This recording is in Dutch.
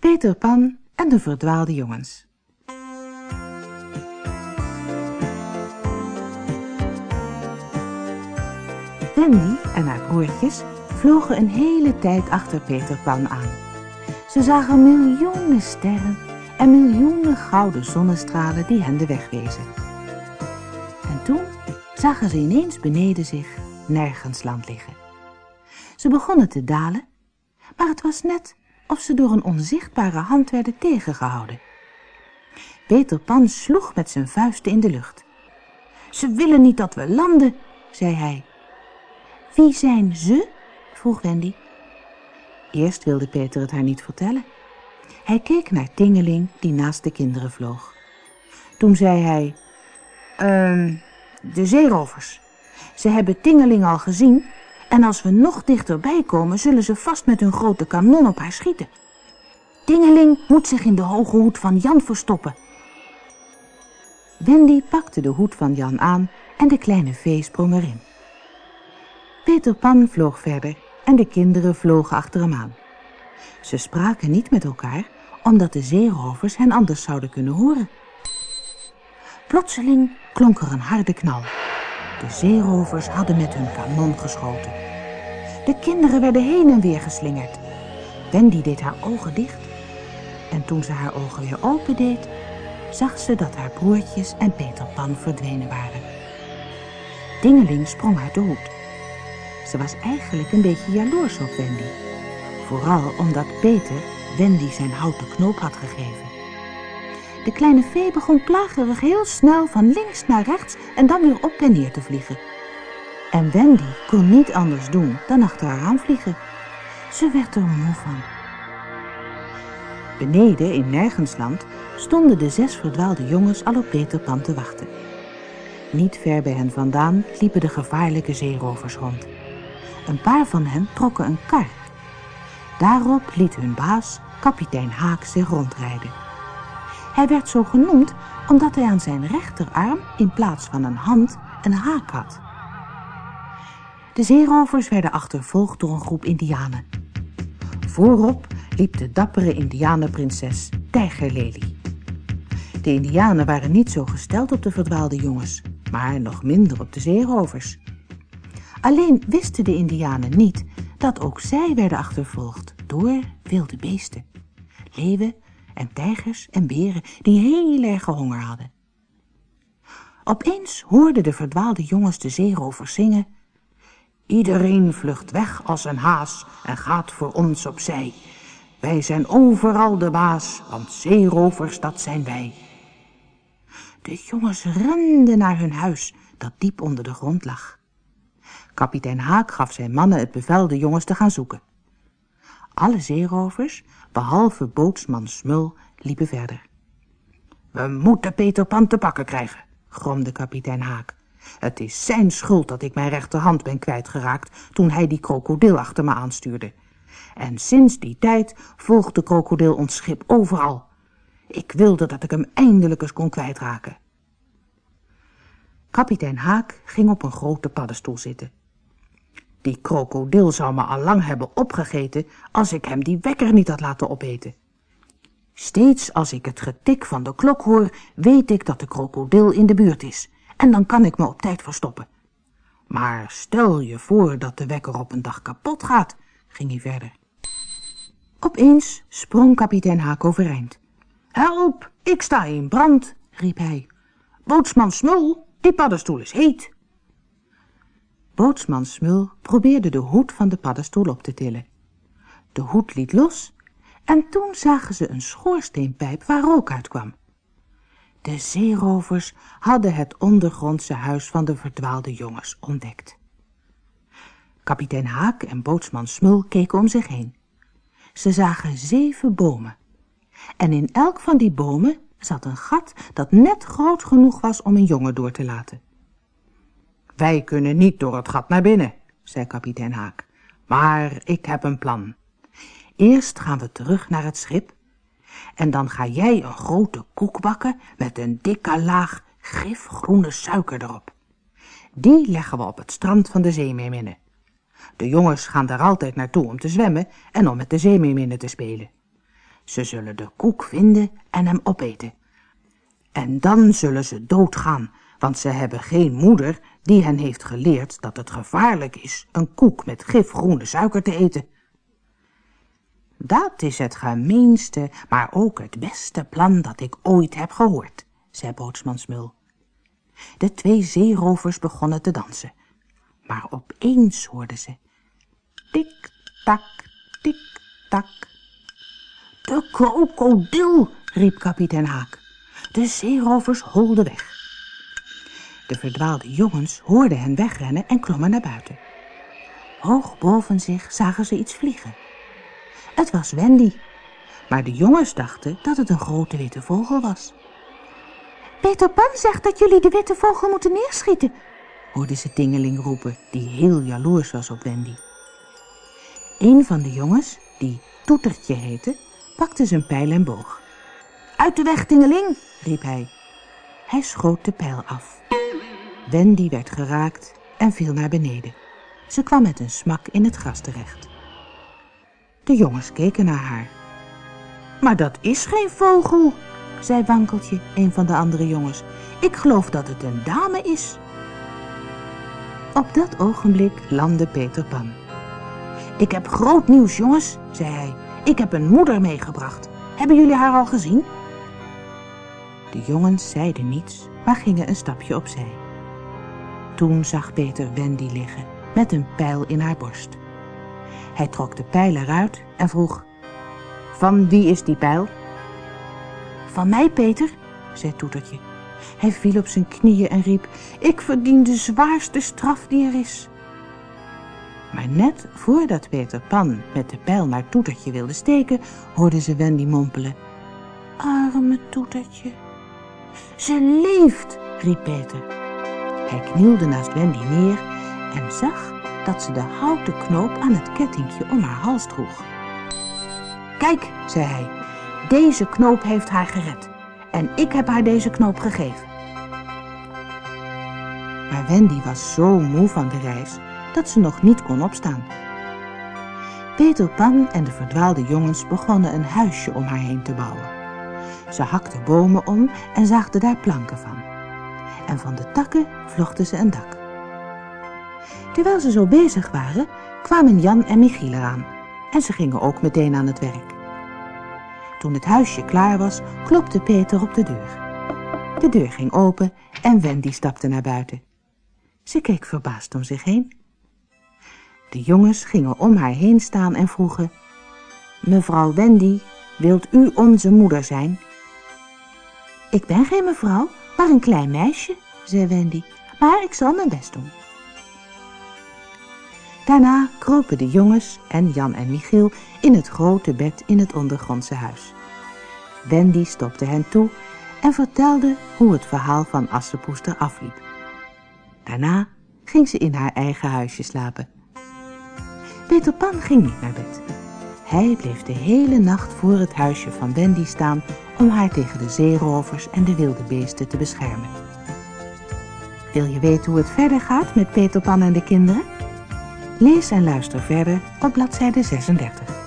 Peter Pan en de verdwaalde jongens. Wendy en haar broertjes vlogen een hele tijd achter Peter Pan aan. Ze zagen miljoenen sterren en miljoenen gouden zonnestralen die hen de weg wezen. En toen zagen ze ineens beneden zich nergens land liggen. Ze begonnen te dalen, maar het was net of ze door een onzichtbare hand werden tegengehouden. Peter Pan sloeg met zijn vuisten in de lucht. Ze willen niet dat we landen, zei hij. Wie zijn ze? vroeg Wendy. Eerst wilde Peter het haar niet vertellen. Hij keek naar Tingeling die naast de kinderen vloog. Toen zei hij, ehm, de zeerovers. Ze hebben Tingeling al gezien en als we nog dichterbij komen zullen ze vast met hun grote kanon op haar schieten. Tingeling moet zich in de hoge hoed van Jan verstoppen. Wendy pakte de hoed van Jan aan en de kleine vee sprong erin. Peter Pan vloog verder en de kinderen vlogen achter hem aan. Ze spraken niet met elkaar, omdat de zeerovers hen anders zouden kunnen horen. Plotseling klonk er een harde knal. De zeerovers hadden met hun kanon geschoten. De kinderen werden heen en weer geslingerd. Wendy deed haar ogen dicht. En toen ze haar ogen weer opendeed, zag ze dat haar broertjes en Peter Pan verdwenen waren. Dingeling sprong uit de hoed. Ze was eigenlijk een beetje jaloers op Wendy. Vooral omdat Peter Wendy zijn houten knoop had gegeven. De kleine vee begon plagerig heel snel van links naar rechts en dan weer op en neer te vliegen. En Wendy kon niet anders doen dan achter haar aan vliegen. Ze werd er moe van. Beneden in Nergensland stonden de zes verdwaalde jongens al op Peter Pan te wachten. Niet ver bij hen vandaan liepen de gevaarlijke zeerovers rond. Een paar van hen trokken een kar. Daarop liet hun baas, kapitein Haak, zich rondrijden. Hij werd zo genoemd omdat hij aan zijn rechterarm in plaats van een hand een haak had. De zeerovers werden achtervolgd door een groep indianen. Voorop liep de dappere indianenprinses Tijgerlelie. De indianen waren niet zo gesteld op de verdwaalde jongens, maar nog minder op de zeerovers. Alleen wisten de indianen niet dat ook zij werden achtervolgd door wilde beesten. Leeuwen en tijgers en beren die heel erg honger hadden. Opeens hoorden de verdwaalde jongens de zeerovers zingen. Iedereen vlucht weg als een haas en gaat voor ons opzij. Wij zijn overal de baas, want zeerovers dat zijn wij. De jongens renden naar hun huis, dat diep onder de grond lag. Kapitein Haak gaf zijn mannen het bevel de jongens te gaan zoeken. Alle zeerovers, behalve bootsman Smul, liepen verder. We moeten Peter Pan te pakken krijgen, gromde kapitein Haak. Het is zijn schuld dat ik mijn rechterhand ben kwijtgeraakt toen hij die krokodil achter me aanstuurde. En sinds die tijd volgt de krokodil ons schip overal. Ik wilde dat ik hem eindelijk eens kon kwijtraken. Kapitein Haak ging op een grote paddenstoel zitten. Die krokodil zou me al lang hebben opgegeten als ik hem die wekker niet had laten opeten. Steeds als ik het getik van de klok hoor, weet ik dat de krokodil in de buurt is. En dan kan ik me op tijd verstoppen. Maar stel je voor dat de wekker op een dag kapot gaat, ging hij verder. Opeens sprong kapitein Haak overeind. Help, ik sta in brand, riep hij. Bootsman Smul, die paddenstoel is heet. Bootsman Smul probeerde de hoed van de paddenstoel op te tillen. De hoed liet los en toen zagen ze een schoorsteenpijp waar rook uitkwam. De zeerovers hadden het ondergrondse huis van de verdwaalde jongens ontdekt. Kapitein Haak en bootsman Smul keken om zich heen. Ze zagen zeven bomen. En in elk van die bomen zat een gat dat net groot genoeg was om een jongen door te laten. Wij kunnen niet door het gat naar binnen, zei kapitein Haak. Maar ik heb een plan. Eerst gaan we terug naar het schip. En dan ga jij een grote koek bakken met een dikke laag gifgroene suiker erop. Die leggen we op het strand van de zeemeerminnen. De jongens gaan daar altijd naartoe om te zwemmen en om met de zeemeerminnen te spelen. Ze zullen de koek vinden en hem opeten. En dan zullen ze doodgaan, want ze hebben geen moeder die hen heeft geleerd dat het gevaarlijk is een koek met gifgroene suiker te eten. Dat is het gemeenste, maar ook het beste plan dat ik ooit heb gehoord, zei bootsman Smul. De twee zeerovers begonnen te dansen, maar opeens hoorden ze tik-tak, tik-tak. De krokodil, riep kapitein Haak. De zeerovers holden weg. De verdwaalde jongens hoorden hen wegrennen en klommen naar buiten. Hoog boven zich zagen ze iets vliegen. Het was Wendy, maar de jongens dachten dat het een grote witte vogel was. Peter Pan zegt dat jullie de witte vogel moeten neerschieten, hoorde ze Tingeling roepen, die heel jaloers was op Wendy. Een van de jongens, die Toetertje heette, pakte zijn pijl en boog. Uit de weg, Tingeling, riep hij. Hij schoot de pijl af. Wendy werd geraakt en viel naar beneden. Ze kwam met een smak in het gras terecht. De jongens keken naar haar. Maar dat is geen vogel, zei Wankeltje, een van de andere jongens. Ik geloof dat het een dame is. Op dat ogenblik landde Peter Pan. Ik heb groot nieuws, jongens, zei hij. Ik heb een moeder meegebracht. Hebben jullie haar al gezien? De jongens zeiden niets, maar gingen een stapje opzij. Toen zag Peter Wendy liggen, met een pijl in haar borst. Hij trok de pijl eruit en vroeg... Van wie is die pijl? Van mij, Peter, zei Toetertje. Hij viel op zijn knieën en riep... Ik verdien de zwaarste straf die er is. Maar net voordat Peter Pan met de pijl naar Toetertje wilde steken... hoorde ze Wendy mompelen. Arme Toetertje. Ze leeft, riep Peter. Hij knielde naast Wendy neer en zag dat ze de houten knoop aan het kettingje om haar hals droeg. Kijk, zei hij, deze knoop heeft haar gered en ik heb haar deze knoop gegeven. Maar Wendy was zo moe van de reis dat ze nog niet kon opstaan. Peter Pan en de verdwaalde jongens begonnen een huisje om haar heen te bouwen. Ze hakten bomen om en zaagden daar planken van. En van de takken vlochten ze een dak. Terwijl ze zo bezig waren, kwamen Jan en Michiel eraan. En ze gingen ook meteen aan het werk. Toen het huisje klaar was, klopte Peter op de deur. De deur ging open en Wendy stapte naar buiten. Ze keek verbaasd om zich heen. De jongens gingen om haar heen staan en vroegen... Mevrouw Wendy, wilt u onze moeder zijn? Ik ben geen mevrouw, maar een klein meisje, zei Wendy. Maar ik zal mijn best doen. Daarna kropen de jongens en Jan en Michiel in het grote bed in het ondergrondse huis. Wendy stopte hen toe en vertelde hoe het verhaal van Assepoester afliep. Daarna ging ze in haar eigen huisje slapen. Peter Pan ging niet naar bed. Hij bleef de hele nacht voor het huisje van Wendy staan om haar tegen de zeerovers en de wilde beesten te beschermen. Wil je weten hoe het verder gaat met Peter Pan en de kinderen? Lees en luister verder op bladzijde 36.